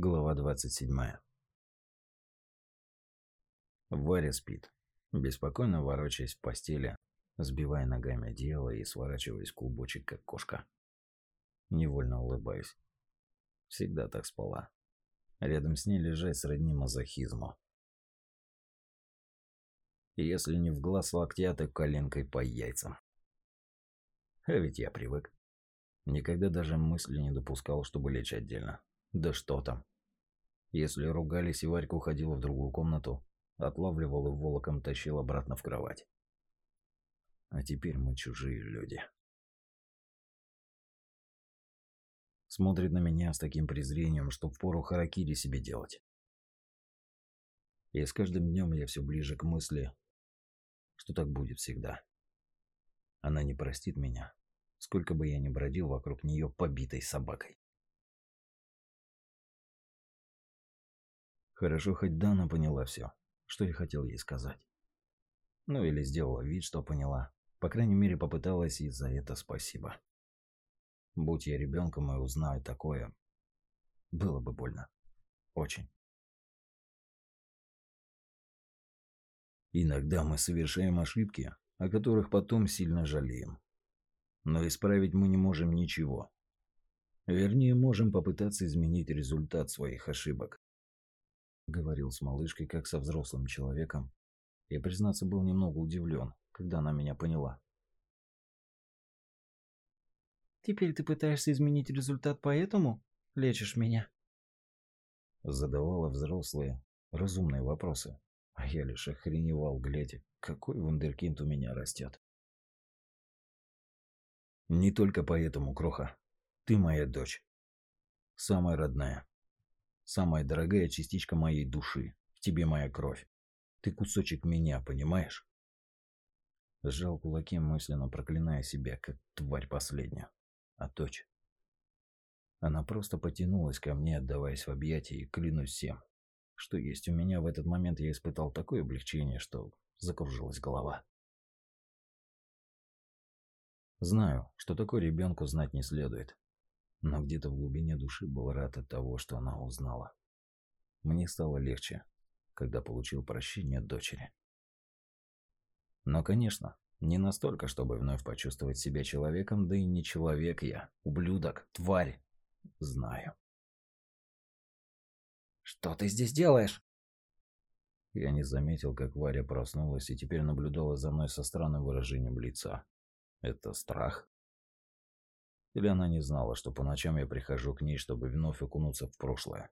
Глава 27. Варя спит, беспокойно ворочаясь в постели, сбивая ногами одеяло и сворачиваясь клубочек, как кошка. Невольно улыбаюсь. Всегда так спала. Рядом с ней лежать сродни мазохизму. Если не в глаз локтя, то коленкой по яйцам. А ведь я привык. Никогда даже мысли не допускал, чтобы лечь отдельно. Да что там. Если ругались и Варька уходила в другую комнату, отлавливал и волоком тащил обратно в кровать. А теперь мы чужие люди. Смотрит на меня с таким презрением, что впору харакири себе делать. И с каждым днем я все ближе к мысли, что так будет всегда. Она не простит меня, сколько бы я ни бродил вокруг нее побитой собакой. Хорошо, хоть Дана поняла все, что я хотел ей сказать. Ну или сделала вид, что поняла. По крайней мере, попыталась, и за это спасибо. Будь я ребенком и узнаю такое, было бы больно. Очень. Иногда мы совершаем ошибки, о которых потом сильно жалеем. Но исправить мы не можем ничего. Вернее, можем попытаться изменить результат своих ошибок говорил с малышкой как со взрослым человеком. Я, признаться, был немного удивлен, когда она меня поняла. «Теперь ты пытаешься изменить результат, поэтому лечишь меня?» Задавала взрослые, разумные вопросы, а я лишь охреневал, глядя, какой вундеркинд у меня растет. «Не только поэтому, Кроха. Ты моя дочь. Самая родная. Самая дорогая частичка моей души. В тебе моя кровь. Ты кусочек меня, понимаешь? Сжал кулаки, мысленно проклиная себя, как тварь последняя. А дочь? Она просто потянулась ко мне, отдаваясь в объятия, и клянусь всем, что есть у меня в этот момент, я испытал такое облегчение, что закружилась голова. Знаю, что такое ребенку знать не следует но где-то в глубине души был рад от того, что она узнала. Мне стало легче, когда получил прощение от дочери. Но, конечно, не настолько, чтобы вновь почувствовать себя человеком, да и не человек я, ублюдок, тварь. Знаю. «Что ты здесь делаешь?» Я не заметил, как Варя проснулась и теперь наблюдала за мной со странным выражением лица. Это страх? Или она не знала, что по ночам я прихожу к ней, чтобы вновь окунуться в прошлое,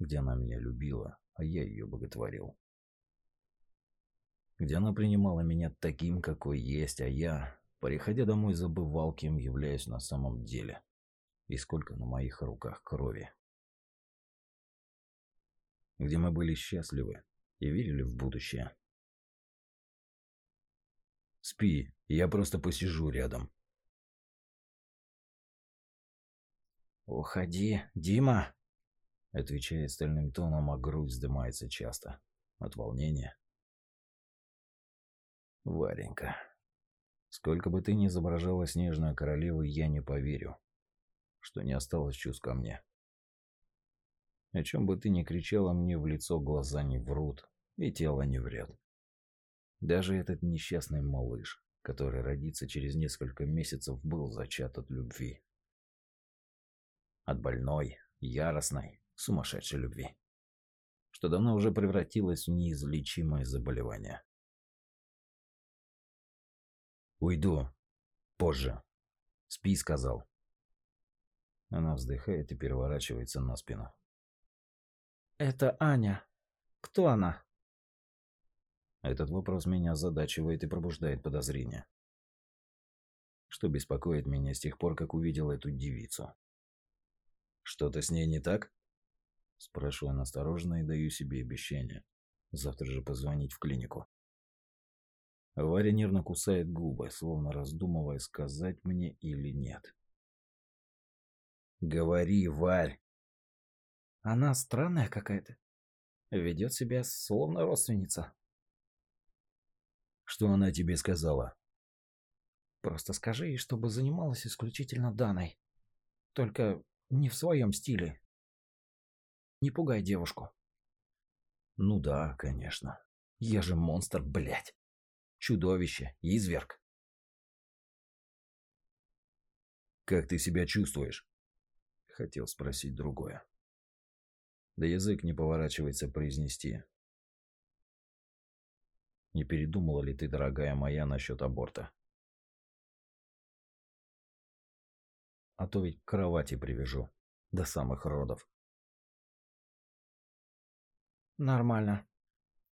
где она меня любила, а я ее боготворил. Где она принимала меня таким, какой есть, а я, приходя домой, забывал, кем являюсь на самом деле. И сколько на моих руках крови. Где мы были счастливы и верили в будущее. Спи, я просто посижу рядом, «Уходи, Дима!» Отвечает стальным тоном, а грудь вздымается часто. От волнения. Варенька, сколько бы ты ни изображала снежную королеву, я не поверю, что не осталось чувств ко мне. О чем бы ты ни кричала мне в лицо, глаза не врут, и тело не врет. Даже этот несчастный малыш, который родится через несколько месяцев, был зачат от любви. От больной, яростной, сумасшедшей любви. Что давно уже превратилось в неизлечимое заболевание. «Уйду. Позже. Спи», — сказал. Она вздыхает и переворачивается на спину. «Это Аня. Кто она?» Этот вопрос меня озадачивает и пробуждает подозрения. Что беспокоит меня с тех пор, как увидел эту девицу. Что-то с ней не так? Спрашиваю осторожно и даю себе обещание. Завтра же позвонить в клинику. Варя нервно кусает губы, словно раздумывая, сказать мне или нет. «Говори, Варь!» «Она странная какая-то. Ведет себя словно родственница». «Что она тебе сказала?» «Просто скажи ей, чтобы занималась исключительно Даной. Только не в своем стиле. Не пугай девушку. Ну да, конечно. Я же монстр, блядь. Чудовище, изверг. Как ты себя чувствуешь? Хотел спросить другое. Да язык не поворачивается произнести. Не передумала ли ты, дорогая моя, насчет аборта? А то ведь к кровати привяжу. До самых родов. Нормально.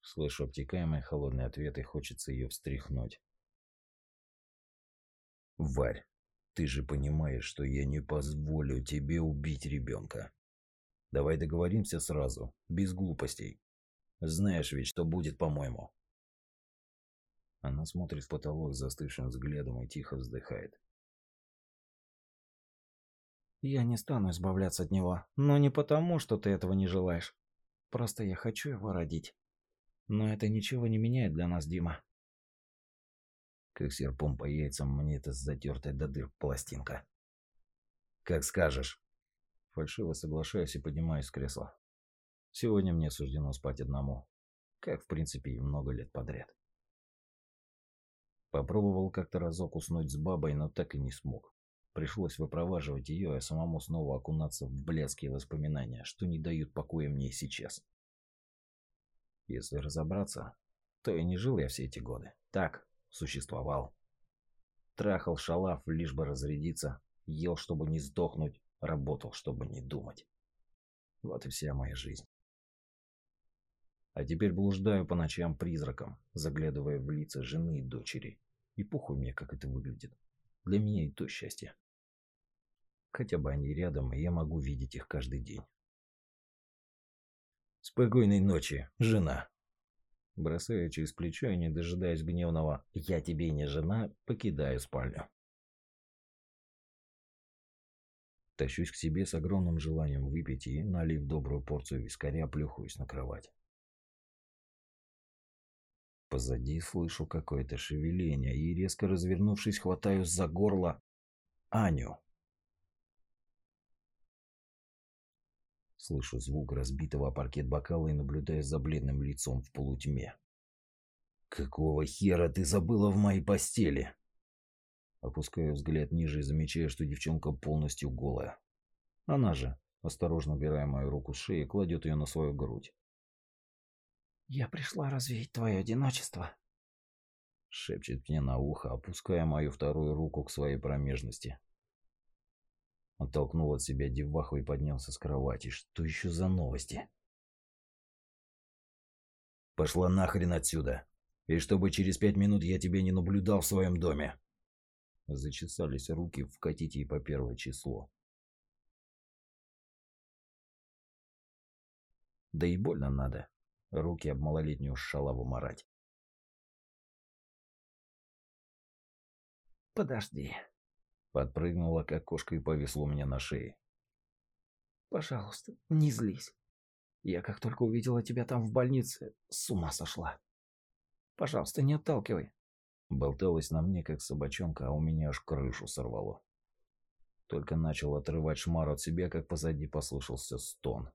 Слышу обтекаемый холодный ответ и хочется ее встряхнуть. Варь, ты же понимаешь, что я не позволю тебе убить ребенка. Давай договоримся сразу, без глупостей. Знаешь ведь, что будет, по-моему. Она смотрит в потолок застывшим взглядом и тихо вздыхает. Я не стану избавляться от него, но не потому, что ты этого не желаешь. Просто я хочу его родить. Но это ничего не меняет для нас, Дима. Как серпом по яйцам мне эта затертая до дыр пластинка. Как скажешь. Фальшиво соглашаюсь и поднимаюсь с кресла. Сегодня мне суждено спать одному. Как, в принципе, и много лет подряд. Попробовал как-то разок уснуть с бабой, но так и не смог. Пришлось выпроваживать ее, а самому снова окунаться в блядские воспоминания, что не дают покоя мне и сейчас. Если разобраться, то и не жил я все эти годы. Так, существовал. Трахал шалав, лишь бы разрядиться, ел, чтобы не сдохнуть, работал, чтобы не думать. Вот и вся моя жизнь. А теперь блуждаю по ночам призраком, заглядывая в лица жены и дочери. И похуй мне, как это выглядит. Для меня и то счастье. Хотя бы они рядом, и я могу видеть их каждый день. Спокойной ночи, жена. Бросаю через плечо и, не дожидаясь гневного «я тебе не жена», покидаю спальню. Тащусь к себе с огромным желанием выпить и, налив добрую порцию вискаря, плюхаюсь на кровать. Позади слышу какое-то шевеление и, резко развернувшись, хватаю за горло Аню. Слышу звук разбитого паркет бокала и наблюдаю за бледным лицом в полутьме. «Какого хера ты забыла в моей постели?» Опускаю взгляд ниже и замечаю, что девчонка полностью голая. Она же, осторожно убирая мою руку с шеи, кладет ее на свою грудь. «Я пришла развеять твое одиночество», — шепчет мне на ухо, опуская мою вторую руку к своей промежности. Оттолкнул от себя деваху и поднялся с кровати. Что еще за новости? «Пошла нахрен отсюда! И чтобы через пять минут я тебя не наблюдал в своем доме!» Зачесались руки, вкатить ей по первое число. Да и больно надо руки об малолетнюю шалаву марать. «Подожди», — подпрыгнула, как кошка, и повисла у меня на шее. «Пожалуйста, не злись. Я как только увидела тебя там в больнице, с ума сошла. Пожалуйста, не отталкивай». Болталась на мне, как собачонка, а у меня аж крышу сорвало. Только начал отрывать шмар от себя, как позади послышался стон.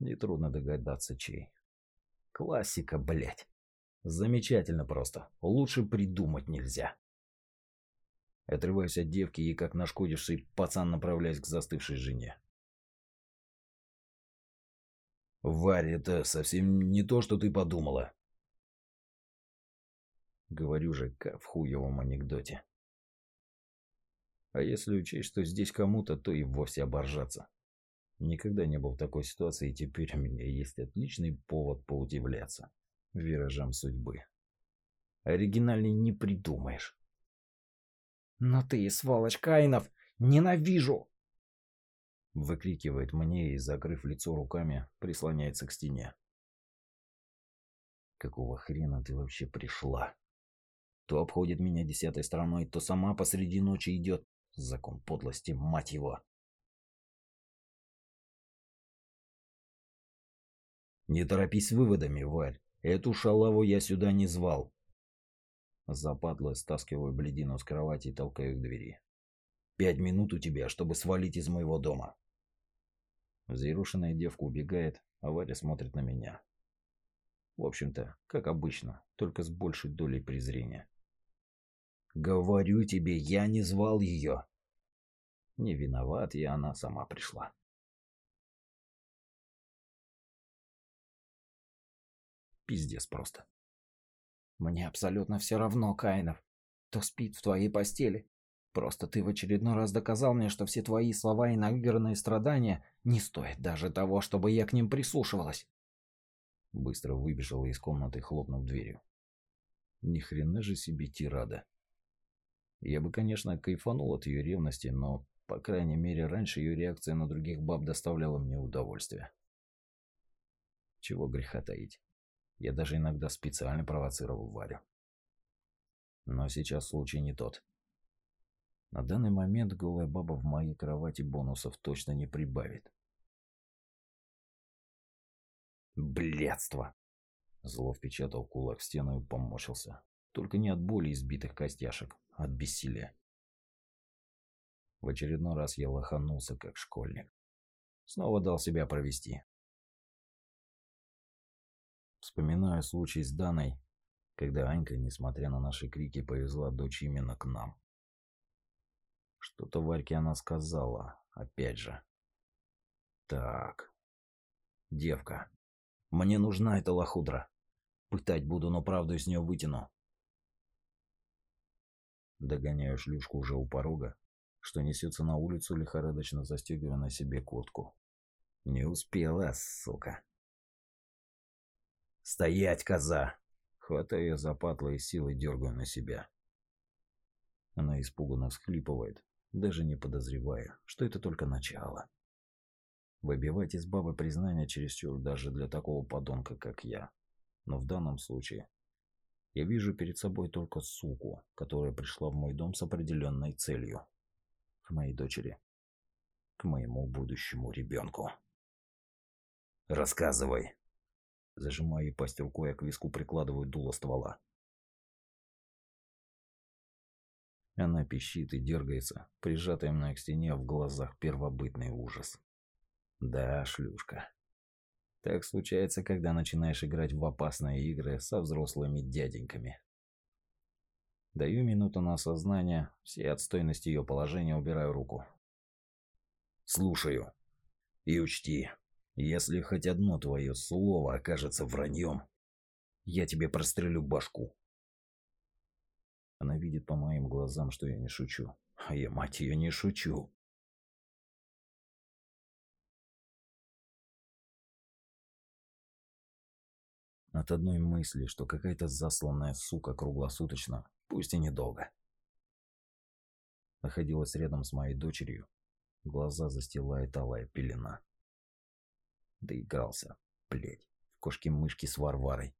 Нетрудно догадаться, чей. Классика, блядь. Замечательно просто. Лучше придумать нельзя. Отрываюсь от девки и, как нашкодивший пацан, направляюсь к застывшей жене. «Варь, это совсем не то, что ты подумала». Говорю же, как в хуевом анекдоте. А если учесть, что здесь кому-то, то и вовсе оборжаться. Никогда не был в такой ситуации, и теперь у меня есть отличный повод поудивляться виражам судьбы. Оригинальный не придумаешь. «Но ты, сволочь Каинов, ненавижу!» Выкрикивает мне и, закрыв лицо руками, прислоняется к стене. Какого хрена ты вообще пришла? То обходит меня десятой стороной, то сама посреди ночи идет. Закон подлости, мать его. Не торопись выводами, Валь. Эту шалаву я сюда не звал. Западло стаскиваю бледину с кровати и толкаю к двери. Пять минут у тебя, чтобы свалить из моего дома. Взъерошенная девка убегает, а Варя смотрит на меня. В общем-то, как обычно, только с большей долей презрения. «Говорю тебе, я не звал ее!» Не виноват я, она сама пришла. Пиздец просто. Мне абсолютно все равно, Каинов, кто спит в твоей постели. Просто ты в очередной раз доказал мне, что все твои слова и наигранные страдания не стоят даже того, чтобы я к ним прислушивалась. Быстро выбежала из комнаты, хлопнув дверью. Ни хрена же себе тирада. Я бы, конечно, кайфанул от ее ревности, но, по крайней мере, раньше ее реакция на других баб доставляла мне удовольствие. Чего греха таить. Я даже иногда специально провоцировал Варю. Но сейчас случай не тот. На данный момент голая баба в моей кровати бонусов точно не прибавит. Блядство! Зло впечатал кулак в стену и поморщился. Только не от боли избитых костяшек, а от бессилия. В очередной раз я лоханулся, как школьник. Снова дал себя провести. Вспоминаю случай с Даной, когда Анька, несмотря на наши крики, повезла дочь именно к нам. Что-то Варьке она сказала, опять же. Так. Девка. Мне нужна эта лохудра. Пытать буду, но правду из нее вытяну. Догоняю шлюшку уже у порога, что несется на улицу, лихорадочно застегивая на себе куртку. Не успела, сука. «Стоять, коза!» Хватаю за патло и силой дергаю на себя. Она испуганно всхлипывает, даже не подозревая, что это только начало. Выбивать из бабы признание чересчур даже для такого подонка, как я. Но в данном случае я вижу перед собой только суку, которая пришла в мой дом с определенной целью. К моей дочери. К моему будущему ребенку. «Рассказывай!» Зажимаю ей пасть рукой, а к виску прикладываю дуло ствола. Она пищит и дергается, прижатая мной к стене, в глазах первобытный ужас. Да, шлюшка. Так случается, когда начинаешь играть в опасные игры со взрослыми дяденьками. Даю минуту на осознание, все отстойности ее положения убираю руку. Слушаю. И учти, если хоть одно твое слово окажется враньем, я тебе прострелю башку. Она видит по моим глазам, что я не шучу. А я, мать ее, не шучу. От одной мысли, что какая-то засланная сука круглосуточно, пусть и недолго, находилась рядом с моей дочерью, глаза застилает алая пелена. Доигрался, блядь, в кошки-мышки с Варварой.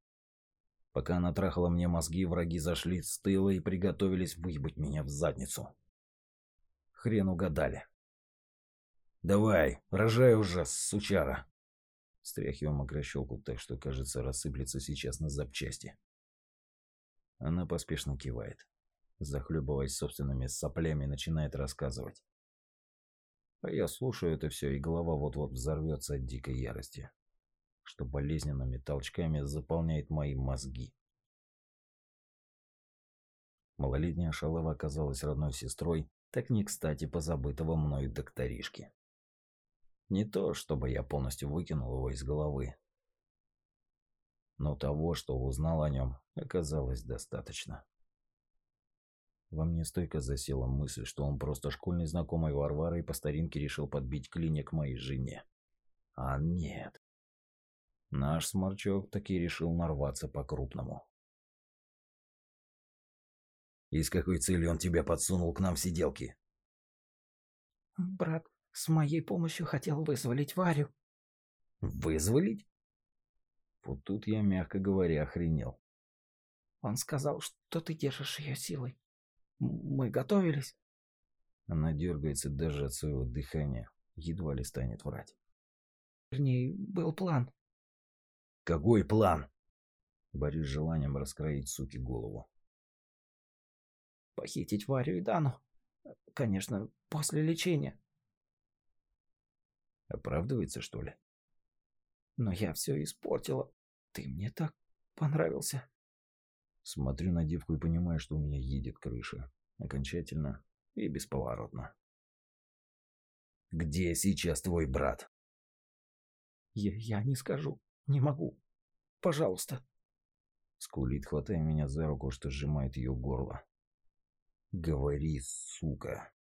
Пока она трахала мне мозги, враги зашли с тыла и приготовились выебать меня в задницу. Хрен угадали. «Давай, рожай уже, сучара!» Стряхиваю мокрощелку так, что, кажется, рассыплется сейчас на запчасти. Она поспешно кивает. Захлебываясь собственными соплями, начинает рассказывать. А я слушаю это все, и голова вот-вот взорвется от дикой ярости что болезненными толчками заполняет мои мозги. Малолетняя шалава оказалась родной сестрой, так не кстати позабытого мною докторишки. Не то, чтобы я полностью выкинул его из головы, но того, что узнал о нем, оказалось достаточно. Во мне стойко засела мысль, что он просто школьный знакомый Варвары и по старинке решил подбить клиник моей жене. А нет. Наш сморчок таки решил нарваться по-крупному. «И с какой целью он тебя подсунул к нам в сиделки?» «Брат с моей помощью хотел вызволить Варю». «Вызволить?» Вот тут я, мягко говоря, охренел. «Он сказал, что ты держишь ее силой. Мы готовились». Она дергается даже от своего дыхания, едва ли станет врать. Вернее, был план. Какой план? Борюсь желанием раскроить суки голову. Похитить Варю и Дану. Конечно, после лечения. Оправдывается, что ли? Но я все испортила. Ты мне так понравился. Смотрю на девку и понимаю, что у меня едет крыша. Окончательно и бесповоротно. «Где сейчас твой брат?» Я, я не скажу. Не могу. Пожалуйста. Скулит, хватая меня за руку, что сжимает ее горло. «Говори, сука.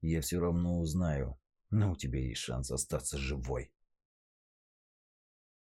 Я все равно узнаю, но у тебя есть шанс остаться живой».